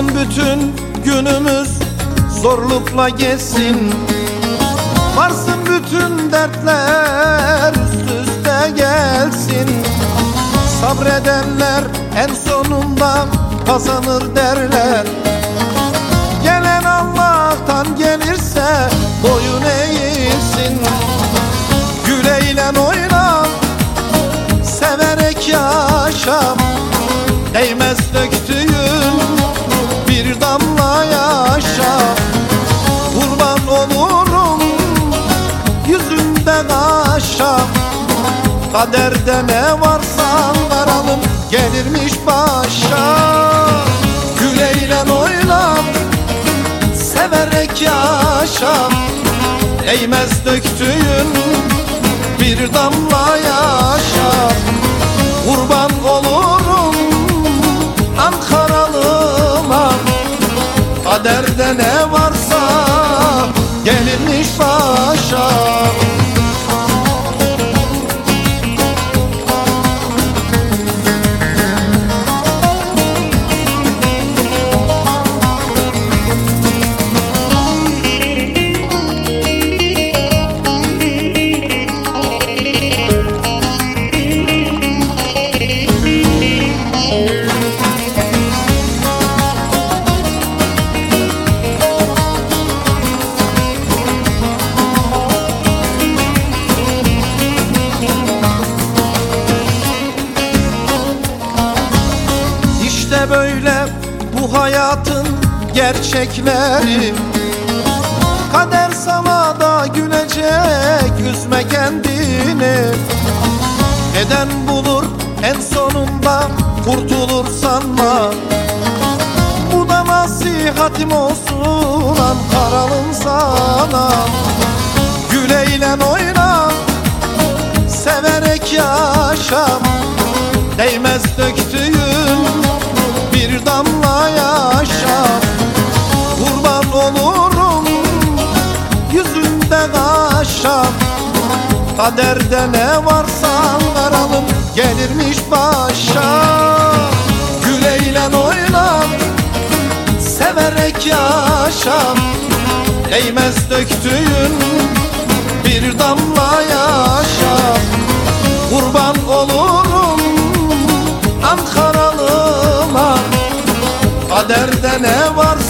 Varsın bütün günümüz zorlukla geçsin. Varsın bütün dertler üst üste gelsin. Sabredenler en sonunda kazanır derler. Gelen Allah'tan gelirse boyun eğilsin yüzünde kaşa Kaderde ne varsa varalım gelirmiş başa. Güleyle oyna severek yaşa Değmez döktüğün bir damla yaşa Kurban olurum Ankaralıma Kaderde ne varsa gelirmiş başa Böyle bu hayatın gerçekleri? Kader sana da gülecek üzme kendini. Neden bulur en sonunda kurtulur sanma Bu da nasihatim olsun Ankaralım sana. Güleyle oyna severek yaşa Kaderde ne varsa varalım gelirmiş başa. Güleyle oyna severek yaşa. Değmez döktüğün bir damla yaşa. Kurban olurum Ankaralıma Kaderde ne varsa